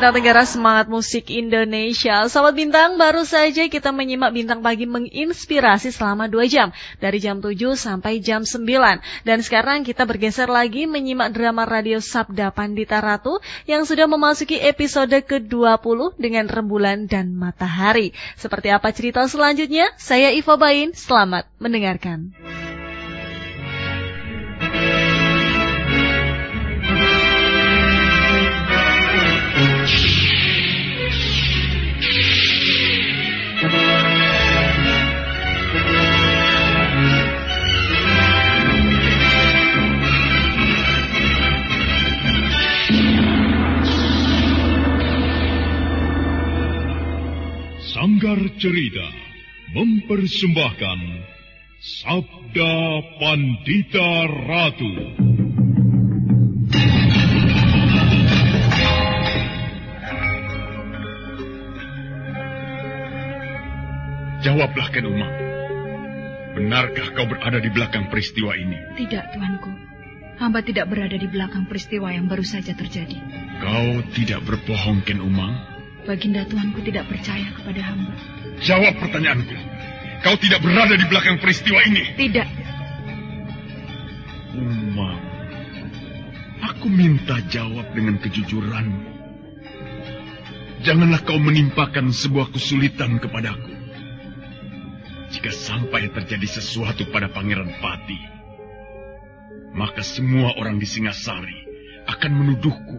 Bintang Tenggara Semangat Musik Indonesia. Sahabat Bintang, baru saja kita menyimak Bintang Pagi menginspirasi selama 2 jam. Dari jam 7 sampai jam 9. Dan sekarang kita bergeser lagi menyimak drama radio Sabda Pandita Ratu yang sudah memasuki episode ke-20 dengan rembulan dan matahari. Seperti apa cerita selanjutnya? Saya Iva Bain, selamat mendengarkan. Sanggar Cerita mempersembahkan Sabda Pandita Ratu. Jawablah Ken Umang. Benarkah kau berada di belakang peristiwa ini? Tidak, Tuanku. Hamba tidak berada di belakang peristiwa yang baru saja terjadi. Kau tidak berbohong, Ken Umang? Baginda Tuanku tidak percaya kepada hamba. Jawab pertanyaanku. Kau tidak berada di belakang peristiwa ini? Tidak. Umang, aku minta jawab dengan kejujuran. Janganlah kau menimpakan sebuah kesulitan kepadaku. Jika sampai terjadi sesuatu pada Pangeran Pati, maka semua orang di Singasari akan menuduhku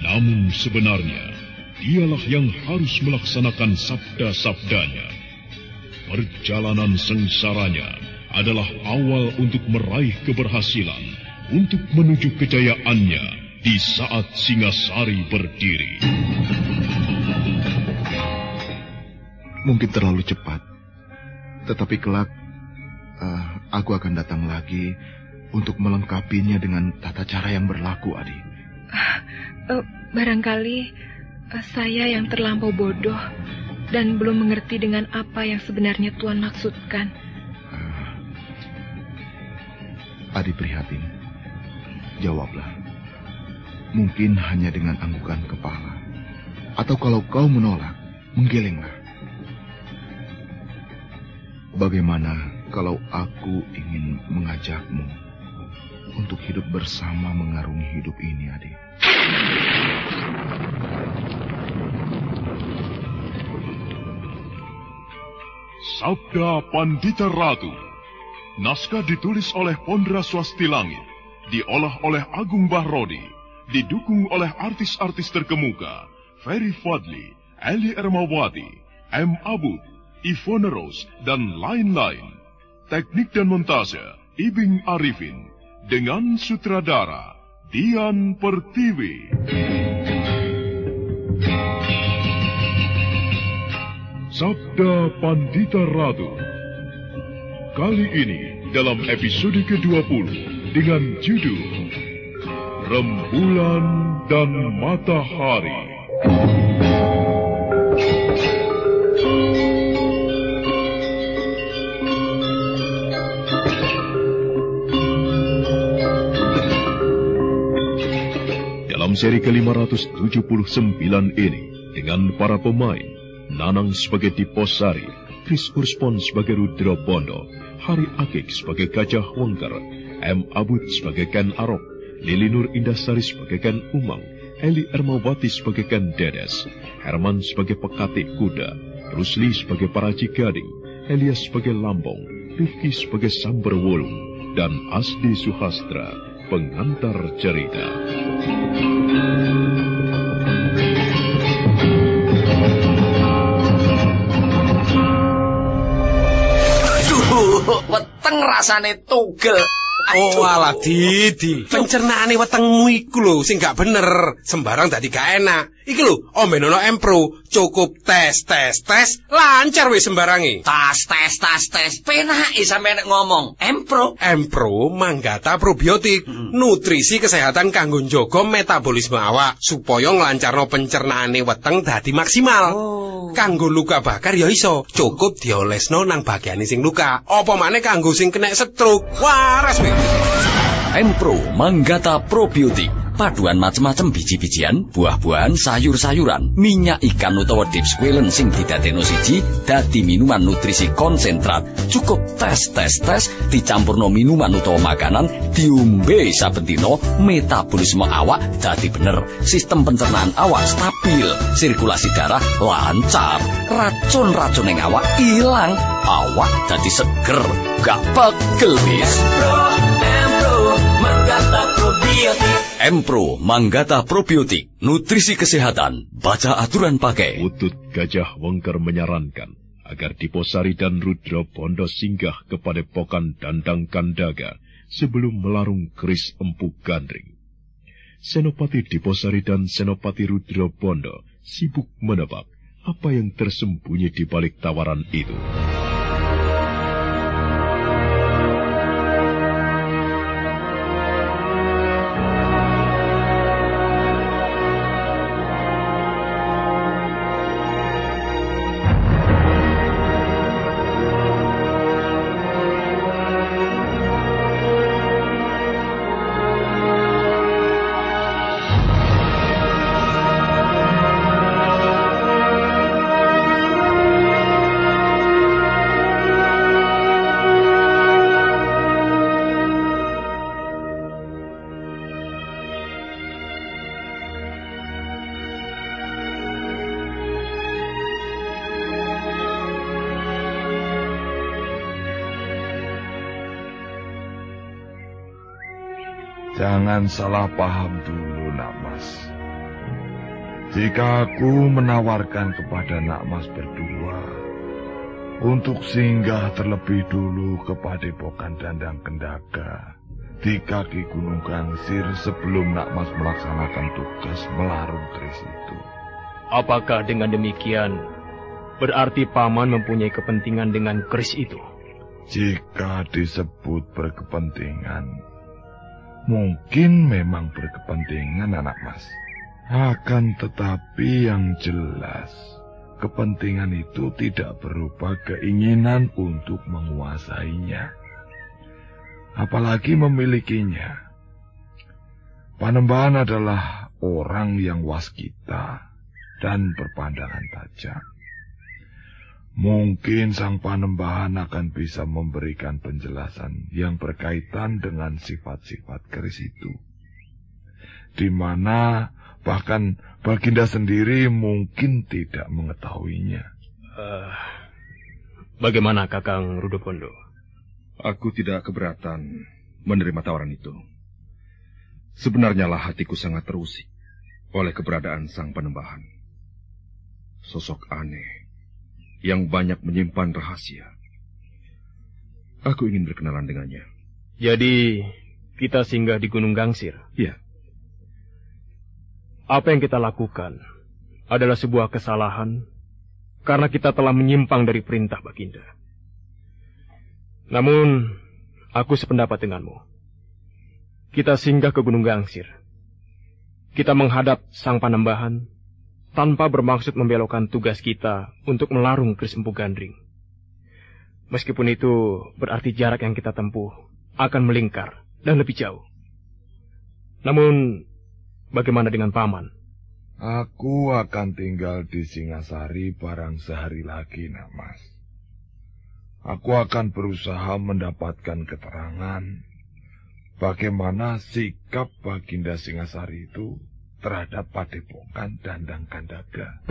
namun sebenarnya, dialah yang harus melaksanakan sabda-sabdanya. Perjalanan sengsaranya adalah awal untuk meraih keberhasilan, untuk menuju kejayaannya di saat Singasari berdiri. Mungkin terlalu cepat, tetapi kelak uh, aku akan datang lagi untuk melengkapinya dengan tata cara yang berlaku, Adi. Uh, barangkali uh, saya yang terlampau bodoh dan belum mengerti dengan apa yang sebenarnya Tuhan maksudkan. Uh, Adi prihatin. Jawablah. Mungkin hanya dengan anggukan kepala. Atau kalau kau menolak, menggelenglah. Bagaimana kalau aku ingin mengajakmu untuk hidup bersama mengarungi hidup ini, adik? Sabda Pandita Ratu Naskah ditulis oleh Pondra Swasti Langit Diolah oleh Agung Bahrodi Didukung oleh artis-artis terkemuka Ferry Fadli, Eli Ermawati, M. Abud, Ivone Rose, dan lain-lain Teknik dan montase Ibing Arifin Dengan sutradara Dian Pertiwi. Sabda Pandita Ratu. Kali ini dalam episode ke-20 dengan judul Rembulan dan Matahari. Seri ke-579 ini dengan para pemain Nanang sebagai Diposari, Chris Urspon sebagai Rudra Bondo, Hari Akik sebagai Gajah Wengker, M. Abud sebagai Ken Arok, Lili Nur Indasari sebagai Ken Umang, Eli Ermawati sebagai Ken Dedes, Herman sebagai pekatik kuda, Rusli sebagai paraji gading, Elias sebagai lambong, Rifki sebagai sambar wulung, dan Asdi Suhastra, pengantar cerita. Duh, weteng rasane tugel. Oh alah Didi, pencernaane wetengmu iku lho sing gak bener, sembarang dadi gak enak. Iki lho, ombenono Empro, cukup tes tes tes, lancar wis sembarangi. Tas tes tas tes, penake sampe nek ngomong. Empro. Empro manggata probiotik, nutrisi kesehatan kanggo njaga metabolisme awak supaya nglancarno pencernaane weteng dadi maksimal. Kanggo luka bakar ya iso, cukup diolesno nang bagian sing luka. Apa maneh kanggo sing kena stroke. Waras wis. Empro Manggata Probiotik paduan macem-macem biji-bijian, buah-buahan, sayur-sayuran, minyak ikan utawa deep squalen sing didadekno siji dadi minuman nutrisi konsentrat. Cukup tes tes tes dicampurno minuman utawa makanan diombe saben metabolisme awak dadi bener. Sistem pencernaan awak stabil, sirkulasi darah lancar, racun-racun ing awak ilang, awak dadi seger, gak pegel wis. Empro Manggata Probiotik, nutrisi kesehatan, baca aturan pakai. Utut Gajah Wengker menyarankan agar Diposari dan Rudra Bondo singgah kepada Pokan Dandang Kandaga sebelum melarung keris Empu Gandring. Senopati Diposari dan Senopati Rudra Bondo sibuk menebak apa yang tersembunyi di balik tawaran itu. Salah paham dulu, Nak Mas. Jika aku menawarkan kepada Nak Mas berdua untuk singgah terlebih dulu ke Padepokan Dandang Kendaga di kaki Gunung Gangsir sebelum Nak Mas melaksanakan tugas melarung keris itu. Apakah dengan demikian berarti paman mempunyai kepentingan dengan keris itu? Jika disebut berkepentingan, mungkin memang berkepentingan anak mas. Akan tetapi yang jelas, kepentingan itu tidak berupa keinginan untuk menguasainya. Apalagi memilikinya. Panembahan adalah orang yang waskita dan berpandangan tajam. Mungkin sang panembahan akan bisa memberikan penjelasan yang berkaitan dengan sifat-sifat keris itu. Di mana bahkan Baginda sendiri mungkin tidak mengetahuinya. Uh, bagaimana Kakang Rudopondo? Aku tidak keberatan menerima tawaran itu. Sebenarnya lah hatiku sangat terusik oleh keberadaan sang penembahan. Sosok aneh yang banyak menyimpan rahasia. Aku ingin berkenalan dengannya. Jadi, kita singgah di Gunung Gangsir? Iya. Apa yang kita lakukan adalah sebuah kesalahan karena kita telah menyimpang dari perintah Baginda. Namun, aku sependapat denganmu. Kita singgah ke Gunung Gangsir. Kita menghadap Sang Panembahan tanpa bermaksud membelokkan tugas kita untuk melarung keris empu gandring. Meskipun itu berarti jarak yang kita tempuh akan melingkar dan lebih jauh. Namun, bagaimana dengan paman? Aku akan tinggal di Singasari barang sehari lagi, nak mas. Aku akan berusaha mendapatkan keterangan bagaimana sikap Baginda Singasari itu terhadap Padepokan Dandang Kandaga.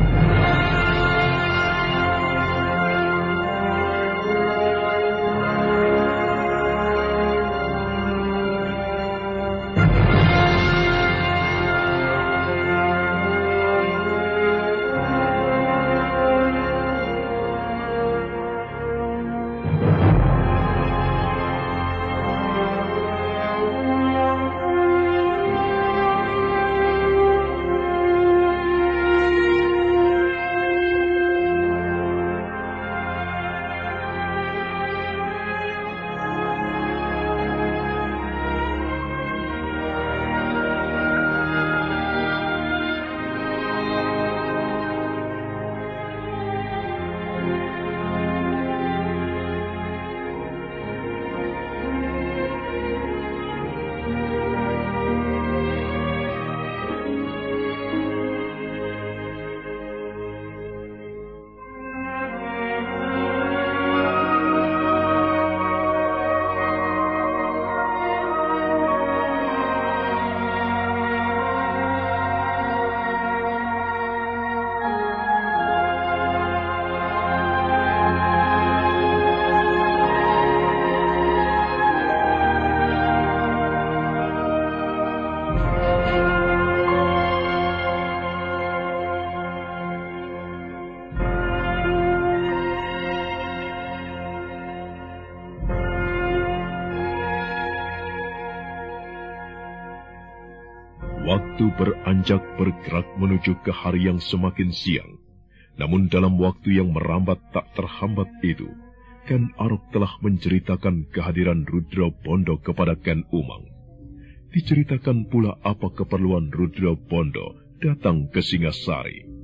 Waktu beranjak bergerak menuju ke hari yang semakin siang. Namun dalam waktu yang merambat tak terhambat itu, Ken Arok telah menceritakan kehadiran Rudra Bondo kepada Ken Umang. Diceritakan pula apa keperluan Rudra Bondo datang ke Singasari.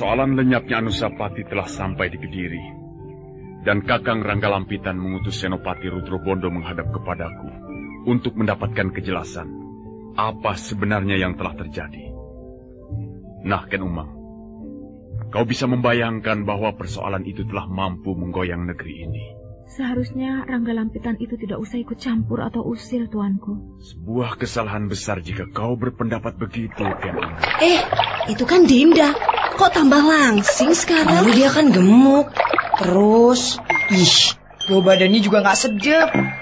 Persoalan lenyapnya Anusapati telah sampai di Kediri. Dan Kakang Ranggalampitan mengutus Senopati Rudrobondo menghadap kepadaku untuk mendapatkan kejelasan apa sebenarnya yang telah terjadi. Nah, Ken Umang, kau bisa membayangkan bahwa persoalan itu telah mampu menggoyang negeri ini. Seharusnya Rangga Lampitan itu tidak usah ikut campur atau usil, tuanku. Sebuah kesalahan besar jika kau berpendapat begitu, Ken Umang. Eh, itu kan Dinda. Kok tambah langsing sekarang? Dulu dia kan gemuk. Terus, ih, bau badannya juga nggak sedap.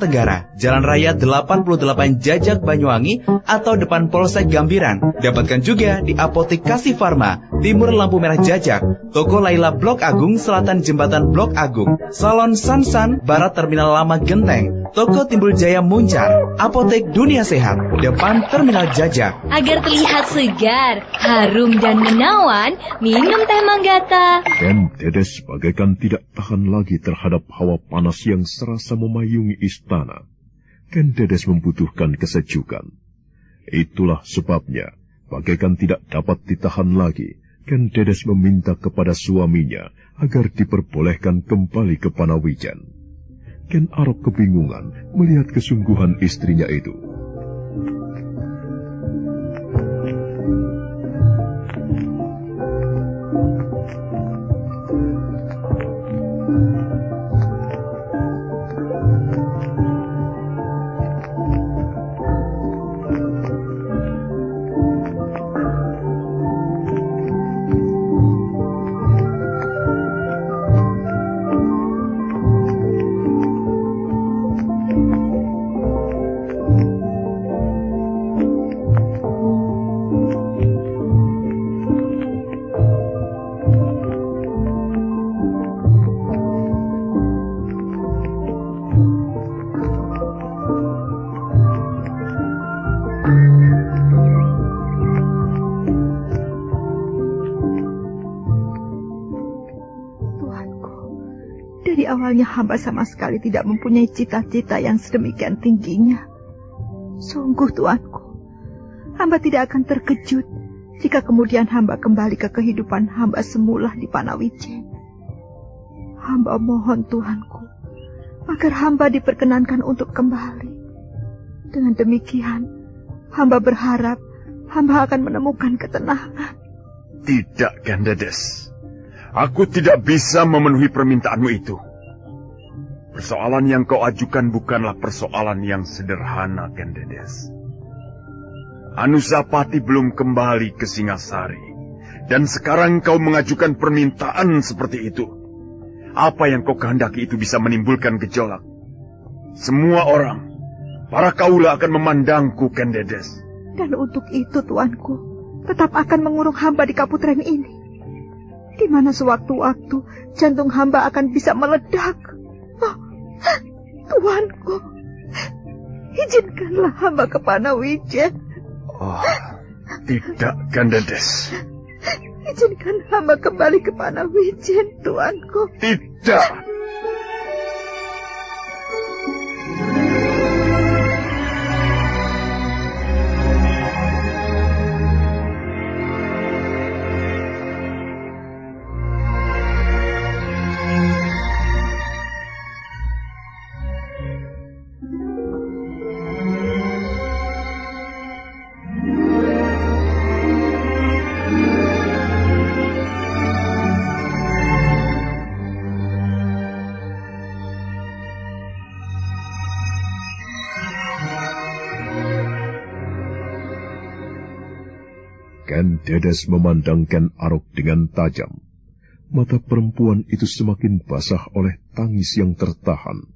Tenggara, Jalan Raya 88 Jajak Banyuwangi atau depan Polsek Gambiran. Dapatkan juga di Apotek Kasih Farma, Timur Lampu Merah Jajak, Toko Laila Blok Agung, Selatan Jembatan Blok Agung, Salon Sansan, Barat Terminal Lama Genteng, Toko Timbul Jaya Muncar, Apotek Dunia Sehat, depan Terminal Jajak. Agar terlihat segar, harum dan menawan, minum teh manggata. Ken Dedes bagaikan tidak tahan lagi terhadap hawa panas yang serasa memayungi istana. Ken Dedes membutuhkan kesejukan. Itulah sebabnya, bagaikan tidak dapat ditahan lagi, Ken Dedes meminta kepada suaminya agar diperbolehkan kembali ke Panawijan. Ken Arok kebingungan melihat kesungguhan istrinya itu. Awalnya hamba sama sekali tidak mempunyai cita-cita yang sedemikian tingginya. Sungguh tuanku, hamba tidak akan terkejut jika kemudian hamba kembali ke kehidupan hamba semula di Panawijen. Hamba mohon Tuhanku, agar hamba diperkenankan untuk kembali. Dengan demikian, hamba berharap hamba akan menemukan ketenangan. Tidak, Gandedes. Aku tidak bisa memenuhi permintaanmu itu. Persoalan yang kau ajukan bukanlah persoalan yang sederhana, Gandedes. Anusapati belum kembali ke Singasari. Dan sekarang kau mengajukan permintaan seperti itu. Apa yang kau kehendaki itu bisa menimbulkan gejolak. Semua orang, para kaula akan memandangku, Kendedes. Dan untuk itu, tuanku, tetap akan mengurung hamba di kaputren ini. Di mana sewaktu-waktu jantung hamba akan bisa meledak. Oh, tuanku, izinkanlah hamba ke Panawijen. Oh, tidak, Gandedes. Izinkan hamba kembali ke Panawijen, tuanku. Tidak. Ken Dedes memandangkan Arok dengan tajam. Mata perempuan itu semakin basah oleh tangis yang tertahan.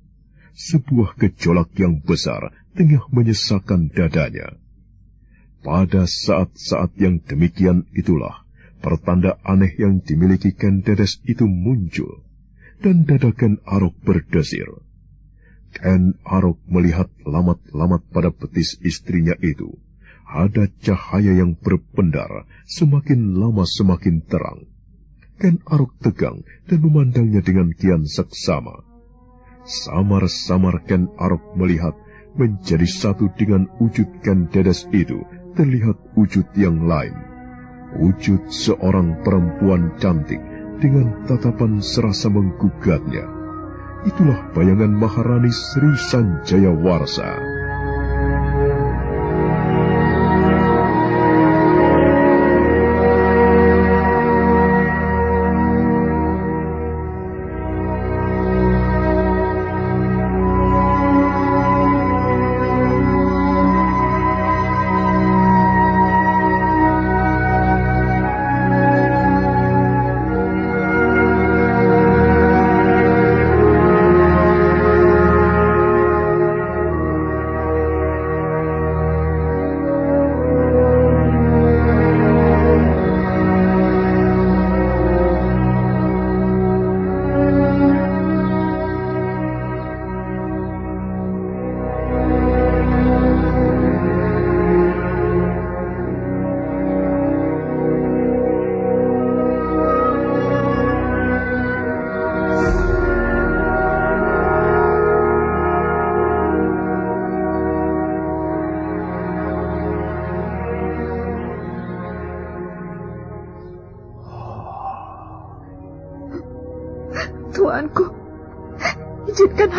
Sebuah gejolak yang besar tengah menyesakan dadanya. Pada saat-saat yang demikian itulah pertanda aneh yang dimiliki Ken Dedes itu muncul, dan dada Ken Arok berdesir. Ken Arok melihat lamat-lamat pada betis istrinya itu ada cahaya yang berpendar, semakin lama semakin terang. Ken Arok tegang dan memandangnya dengan kian seksama. Samar-samar Ken Arok melihat menjadi satu dengan wujud Ken Dedes itu terlihat wujud yang lain. Wujud seorang perempuan cantik dengan tatapan serasa menggugatnya. Itulah bayangan Maharani Sri Sanjaya Warsa.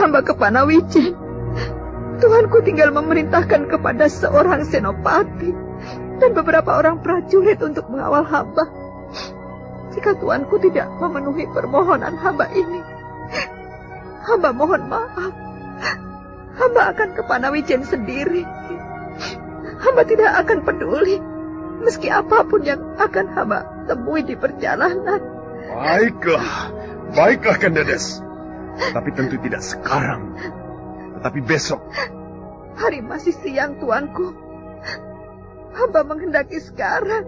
Hamba ke. Tuanku tinggal memerintahkan kepada seorang senopati dan beberapa orang prajurit untuk mengawal hamba. Jika tuanku tidak memenuhi permohonan hamba ini, hamba mohon maaf. Hamba akan ke Panawijen sendiri. Hamba tidak akan peduli meski apa pun yang akan hamba temui di perjalanan. Baiklah, baiklah Kandedes. Tapi tentu tidak sekarang, tetapi besok. Hari masih siang, tuanku. Hamba menghendaki sekarang.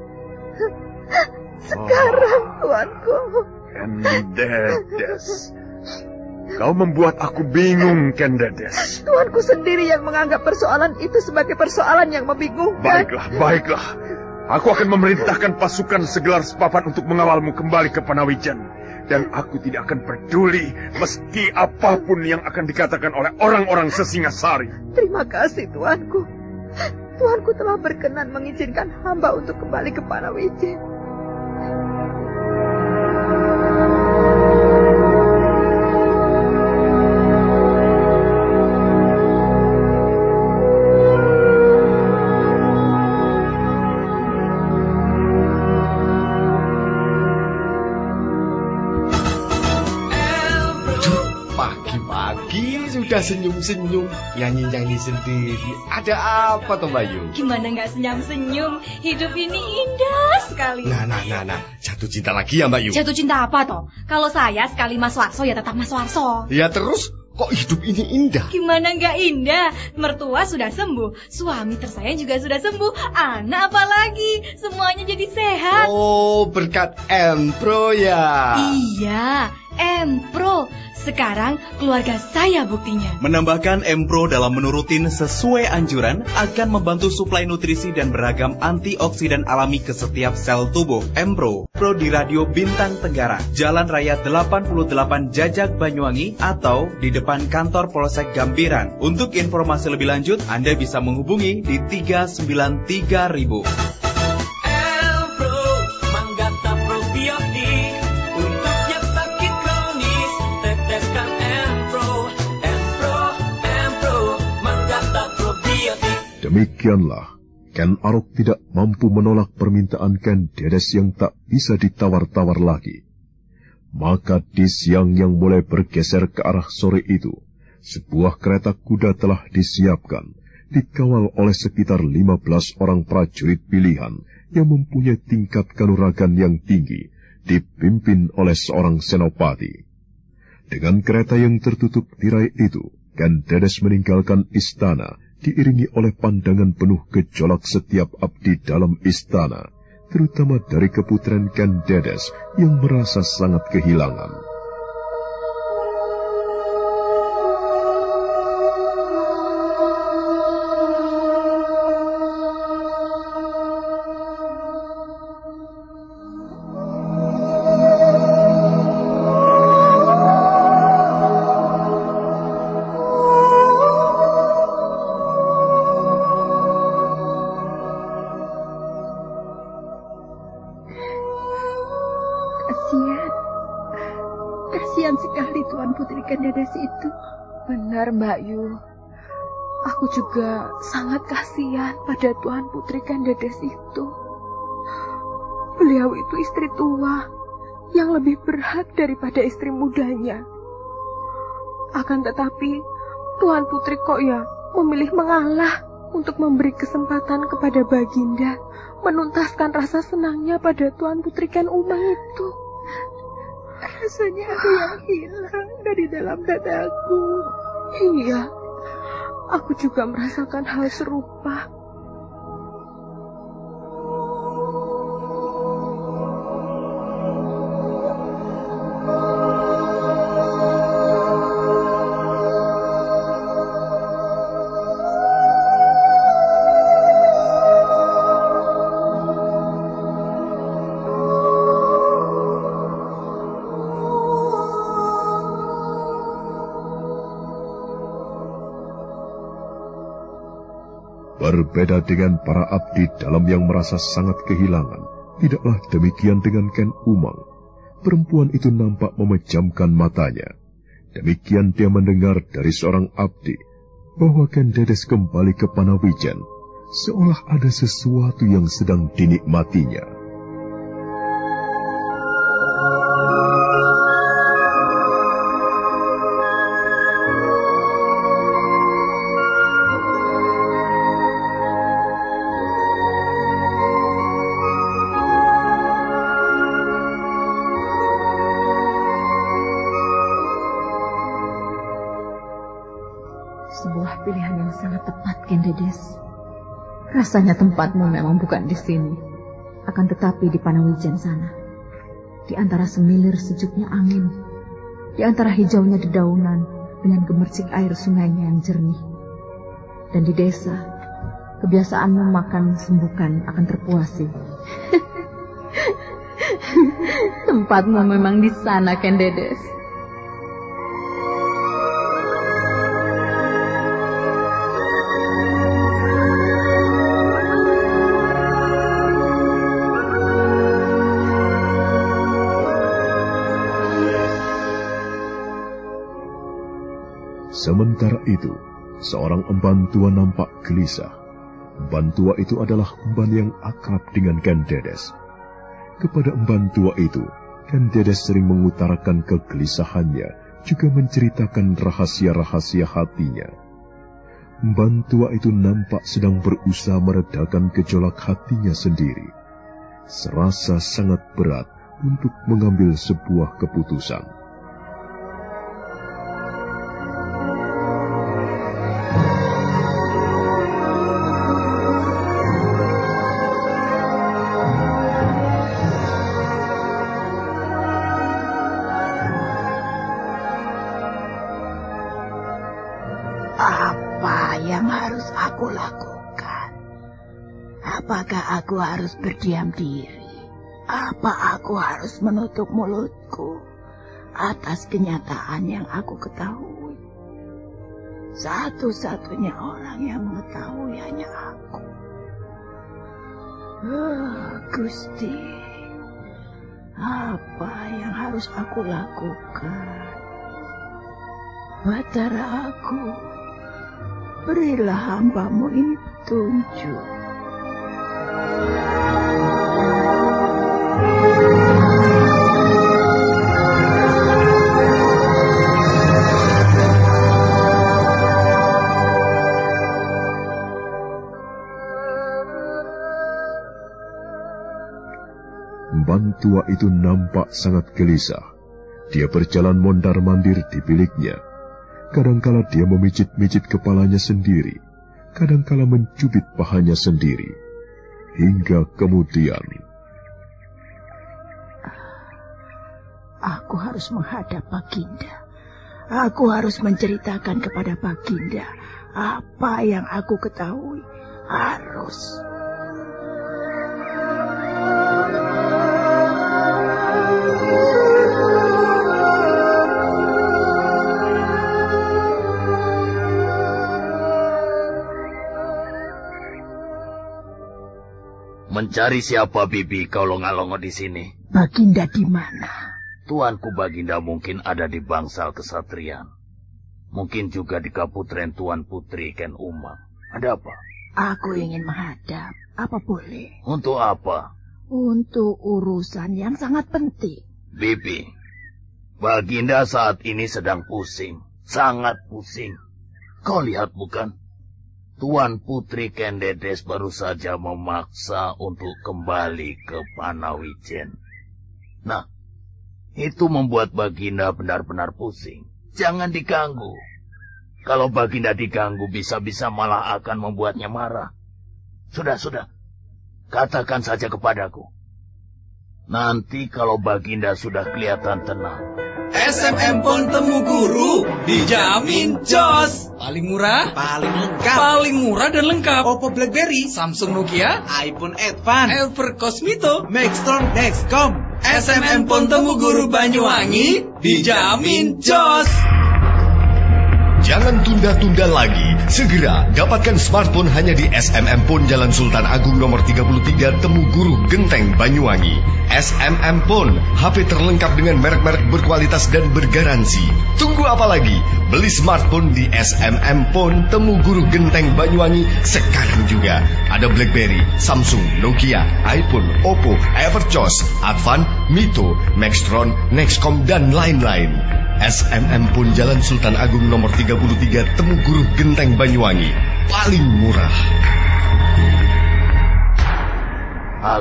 Sekarang, oh. tuanku. Kandedes. Kau membuat aku bingung, Kandedes. Tuanku sendiri yang menganggap persoalan itu sebagai persoalan yang membingungkan. Baiklah, baiklah. Aku akan memerintahkan pasukan segelar sepapan untuk mengawalmu kembali ke Panawijan. Dan aku tidak akan peduli meski apa pun yang akan dikatakan oleh orang-orang sesingasari. Terima kasih Tuanku. Tuanku telah berkenan mengizinkan hamba untuk kembali ke Panawijen. Sudah senyum-senyum, nyanyi-nyanyi sendiri. Ada apa toh Bayu? Gimana nggak senyum-senyum? Hidup ini indah sekali. Nah, nah, nah, nah. Jatuh cinta lagi ya Mbak Yu? Jatuh cinta apa toh? Kalau saya sekali Mas Warso ya tetap Mas Warso. Ya terus Kok hidup ini indah? Gimana nggak indah? Mertua sudah sembuh, suami tersayang juga sudah sembuh, anak apalagi, semuanya jadi sehat. Oh, berkat Empro ya? Iya, Empro. Sekarang keluarga saya buktinya. Menambahkan Empro dalam menurutin sesuai anjuran akan membantu suplai nutrisi dan beragam antioksidan alami ke setiap sel tubuh. Empro, Pro di Radio Bintang Tenggara, Jalan Raya 88 Jajak Banyuwangi atau di depan kantor Polsek Gambiran. Untuk informasi lebih lanjut, Anda bisa menghubungi di 393.000. Demikianlah, Ken Arok tidak mampu menolak permintaan Ken Dedes yang tak bisa ditawar-tawar lagi. Maka di siang yang mulai bergeser ke arah sore itu, sebuah kereta kuda telah disiapkan, dikawal oleh sekitar 15 orang prajurit pilihan yang mempunyai tingkat kanuragan yang tinggi, dipimpin oleh seorang senopati. Dengan kereta yang tertutup tirai itu, Ken Dedes meninggalkan istana diiringi oleh pandangan penuh gejolak setiap abdi dalam istana, terutama dari keputren Ken Dedes yang merasa sangat kehilangan. Mbak Yu. Aku juga sangat kasihan pada Tuan Putri Kandedes itu. Beliau itu istri tua yang lebih berhak daripada istri mudanya. Akan tetapi, Tuan Putri kok ya memilih mengalah untuk memberi kesempatan kepada Baginda menuntaskan rasa senangnya pada Tuan Putri Ken Umang itu. Rasanya ada yang hilang dari dalam dadaku. Iya, aku juga merasakan hal serupa. Berbeda dengan para abdi dalam yang merasa sangat kehilangan, tidaklah demikian dengan Ken Umang. Perempuan itu nampak memejamkan matanya. Demikian dia mendengar dari seorang abdi bahwa Ken Dedes kembali ke Panawijan, seolah ada sesuatu yang sedang dinikmatinya. Rasanya tempatmu memang bukan di sini, akan tetapi di Panawijan sana. Di antara semilir sejuknya angin, di antara hijaunya dedaunan dengan gemercik air sungainya yang jernih. Dan di desa, kebiasaanmu makan sembukan akan terpuasi. Tempatmu memang di sana, Kendedes. Sementara itu, seorang emban tua nampak gelisah. Emban tua itu adalah emban yang akrab dengan Ken Dedes. Kepada emban tua itu, Ken Dedes sering mengutarakan kegelisahannya, juga menceritakan rahasia-rahasia hatinya. Emban tua itu nampak sedang berusaha meredakan gejolak hatinya sendiri. Serasa sangat berat untuk mengambil sebuah keputusan. Aku harus berdiam diri? Apa aku harus menutup mulutku atas kenyataan yang aku ketahui? Satu-satunya orang yang mengetahui hanya aku. Oh, Gusti, apa yang harus aku lakukan? Batara aku, berilah hambamu ini petunjuk. tua itu nampak sangat gelisah. Dia berjalan mondar-mandir di biliknya. Kadangkala dia memijit-mijit kepalanya sendiri, kadangkala mencubit pahanya sendiri. Hingga kemudian... Aku harus menghadap Baginda. Aku harus menceritakan kepada Baginda apa yang aku ketahui. Harus. Mencari siapa Bibi kau longa-longo di sini? Baginda di mana? Tuanku Baginda mungkin ada di bangsal kesatrian. Mungkin juga di kaputren Tuan Putri Ken Umang. Ada apa? Aku ingin menghadap. Apa boleh? Untuk apa? Untuk urusan yang sangat penting. Bibi, Baginda saat ini sedang pusing. Sangat pusing. Kau lihat bukan? Tuan Putri Kendedes baru saja memaksa untuk kembali ke Panawijen. Nah, itu membuat Baginda benar-benar pusing. Jangan diganggu. Kalau Baginda diganggu bisa-bisa malah akan membuatnya marah. Sudah, sudah. Katakan saja kepadaku. Nanti kalau Baginda sudah kelihatan tenang, SMM pun temu guru dijamin jos. Paling murah, paling lengkap. Paling murah dan lengkap. Oppo BlackBerry, Samsung Nokia, iPhone Advance, Elver Cosmito, Maxtron Dexcom. SMM pun temu guru Banyuwangi dijamin jos. Jangan tunda-tunda lagi. Segera dapatkan smartphone hanya di SMM Pon Jalan Sultan Agung nomor 33 Temu Guru Genteng Banyuwangi. SMM Pon, HP terlengkap dengan merek-merek berkualitas dan bergaransi. Tunggu apa lagi? Beli smartphone di SMM Pon Temu Guru Genteng Banyuwangi sekarang juga. Ada BlackBerry, Samsung, Nokia, iPhone, Oppo, Everchoss, Advan, Mito, Maxtron, Nexcom, dan lain-lain. SMM pun Jalan Sultan Agung nomor 33 Temu Guru Genteng Banyuwangi. Paling murah.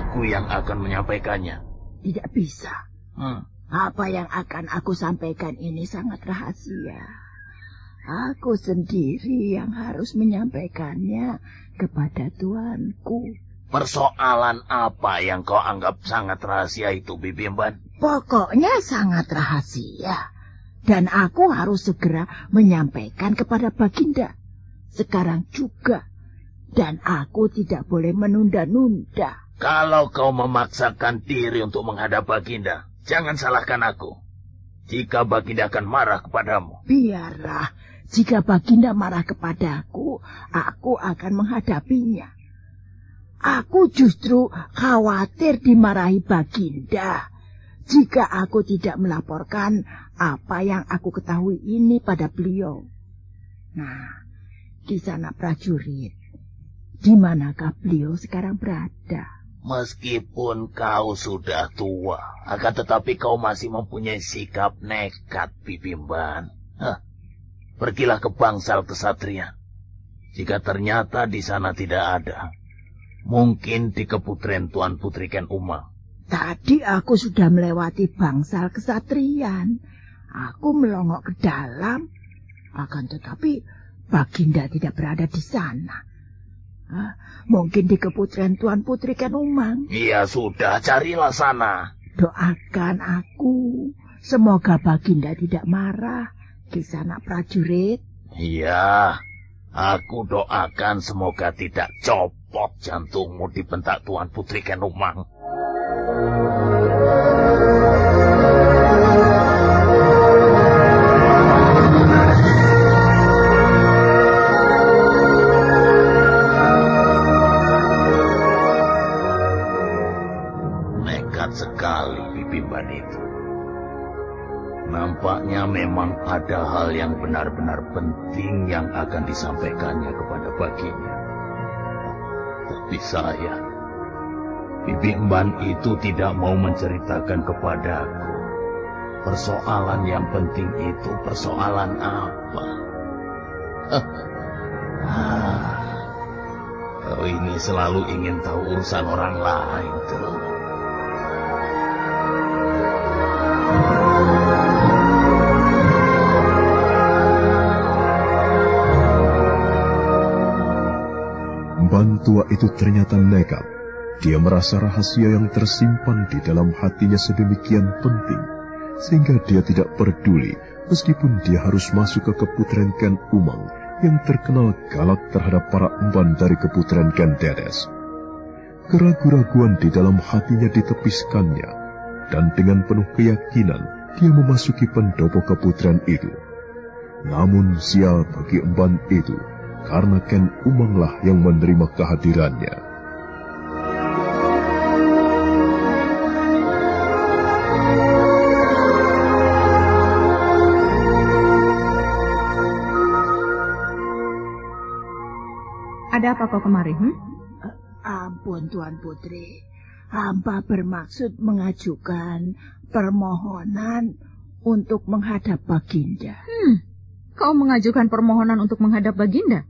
Aku yang akan menyampaikannya. Tidak bisa. Hmm. Apa yang akan aku sampaikan ini sangat rahasia. Aku sendiri yang harus menyampaikannya kepada tuanku. Persoalan apa yang kau anggap sangat rahasia itu, Bibimban? Pokoknya sangat rahasia. Dan aku harus segera menyampaikan kepada Baginda. Sekarang juga. Dan aku tidak boleh menunda-nunda. Kalau kau memaksakan diri untuk menghadap Baginda, jangan salahkan aku. Jika Baginda akan marah kepadamu. Biarlah, jika Baginda marah kepadaku, aku akan menghadapinya. Aku justru khawatir dimarahi Baginda jika aku tidak melaporkan apa yang aku ketahui ini pada beliau. Nah, di sana prajurit, di manakah beliau sekarang berada? Meskipun kau sudah tua, akan tetapi kau masih mempunyai sikap nekat, Bibimban. Hah, pergilah ke bangsal kesatria. Jika ternyata di sana tidak ada, mungkin di keputren Tuan Putri Ken Uma. Tadi aku sudah melewati bangsal kesatrian. Aku melongok ke dalam, akan tetapi Baginda tidak berada di sana. Hah? Mungkin di keputren Tuan Putri Ken Umang. Iya sudah, carilah sana. Doakan aku. Semoga Baginda tidak marah. Di sana prajurit. Iya, aku doakan semoga tidak copot jantungmu di bentak Tuan Putri Ken memang ada hal yang benar-benar penting yang akan disampaikannya kepada baginya. Tapi saya, Bibi Emban itu tidak mau menceritakan kepadaku. Persoalan yang penting itu persoalan apa? kau ini selalu ingin tahu urusan orang lain tuh. Tua itu ternyata nekat. Dia merasa rahasia yang tersimpan di dalam hatinya sedemikian penting, sehingga dia tidak peduli meskipun dia harus masuk ke keputren Ken Umang yang terkenal galak terhadap para emban dari keputren Ken Dedes. Keraguan-raguan di dalam hatinya ditepiskannya, dan dengan penuh keyakinan dia memasuki pendopo keputren itu. Namun sial bagi emban itu, karena Ken Umanglah yang menerima kehadirannya. Ada apa kau kemari? Hmm? Ampun Tuan Putri, hamba bermaksud mengajukan permohonan untuk menghadap Baginda. Hmm, kau mengajukan permohonan untuk menghadap Baginda?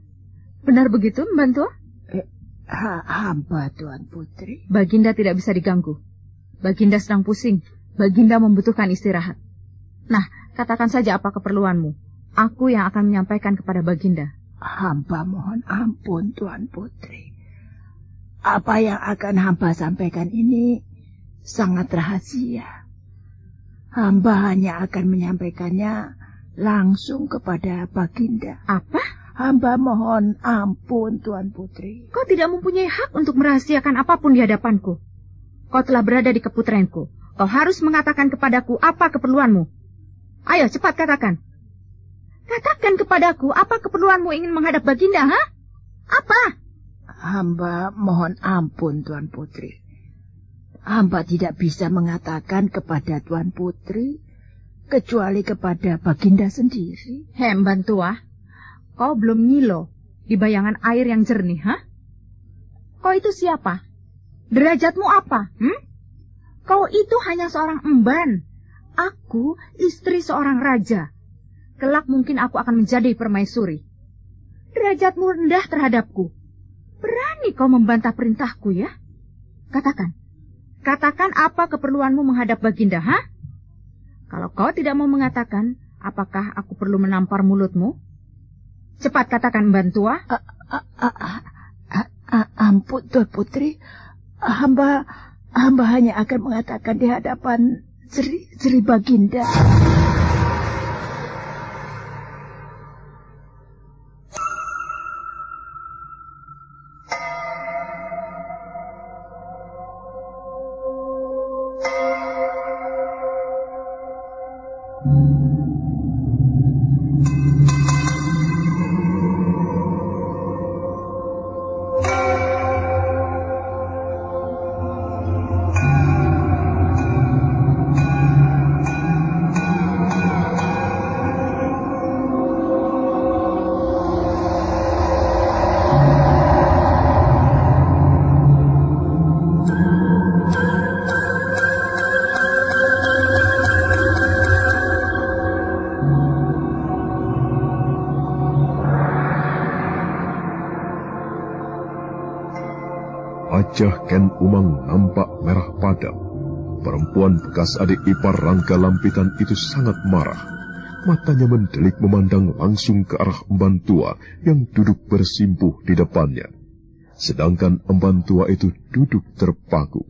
Benar begitu, membantu? Eh, ha, hamba, Tuan Putri. Baginda tidak bisa diganggu. Baginda sedang pusing. Baginda membutuhkan istirahat. Nah, katakan saja apa keperluanmu. Aku yang akan menyampaikan kepada Baginda. Hamba mohon ampun, Tuan Putri. Apa yang akan hamba sampaikan ini sangat rahasia. Hamba hanya akan menyampaikannya langsung kepada Baginda. Apa? Hamba mohon ampun, Tuan Putri. Kau tidak mempunyai hak untuk merahasiakan apa pun di hadapanku. Kau telah berada di keputrenku. Kau harus mengatakan kepadaku apa keperluanmu. Ayo, cepat katakan. Katakan kepadaku apa keperluanmu ingin menghadap Baginda, ha? Apa? Hamba mohon ampun, Tuan Putri. Hamba tidak bisa mengatakan kepada Tuan Putri, kecuali kepada Baginda sendiri. Hemban tua, Kau belum ngilo di bayangan air yang jernih, ha? Kau itu siapa? Derajatmu apa? Hmm? Kau itu hanya seorang emban. Aku istri seorang raja. Kelak mungkin aku akan menjadi permaisuri. Derajatmu rendah terhadapku. Berani kau membantah perintahku ya? Katakan. Katakan apa keperluanmu menghadap Baginda, ha? Kalau kau tidak mau mengatakan, apakah aku perlu menampar mulutmu? Cepat katakan Mbak Tua. Ampun Tuan Putri, hamba hamba hanya akan mengatakan di hadapan Sri, Sri Baginda. Wajah Ken Umang nampak merah padam. Perempuan bekas adik ipar Rangga Lampitan itu sangat marah. Matanya mendelik memandang langsung ke arah emban tua yang duduk bersimpuh di depannya. Sedangkan emban tua itu duduk terpaku.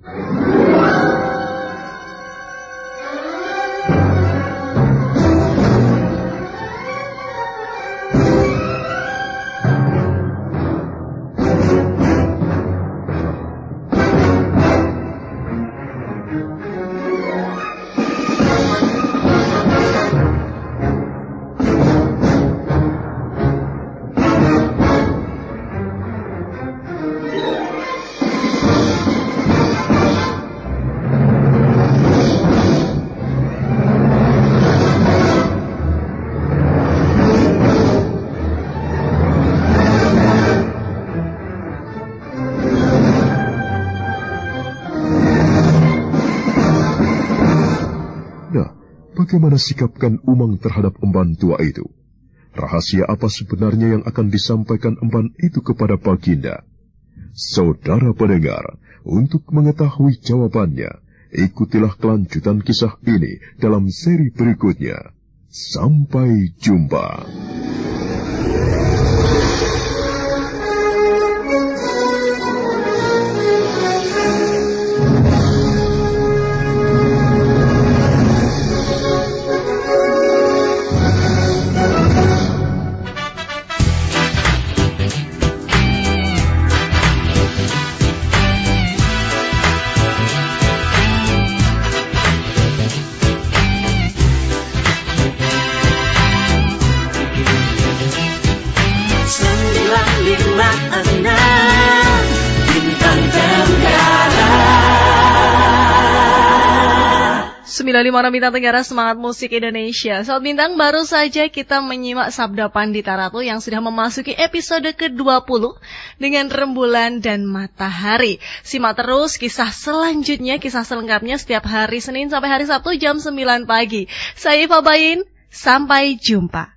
Bagaimana sikapkan Umang terhadap emban tua itu? Rahasia apa sebenarnya yang akan disampaikan emban itu kepada Baginda? Saudara pendengar, untuk mengetahui jawabannya, ikutilah kelanjutan kisah ini dalam seri berikutnya. Sampai jumpa. Lima Bintang Tenggara Semangat Musik Indonesia. Sobat Bintang, baru saja kita menyimak Sabda Pandita Ratu yang sudah memasuki episode ke-20 dengan rembulan dan matahari. Simak terus kisah selanjutnya, kisah selengkapnya setiap hari Senin sampai hari Sabtu jam 9 pagi. Saya Iva Bayin, sampai jumpa.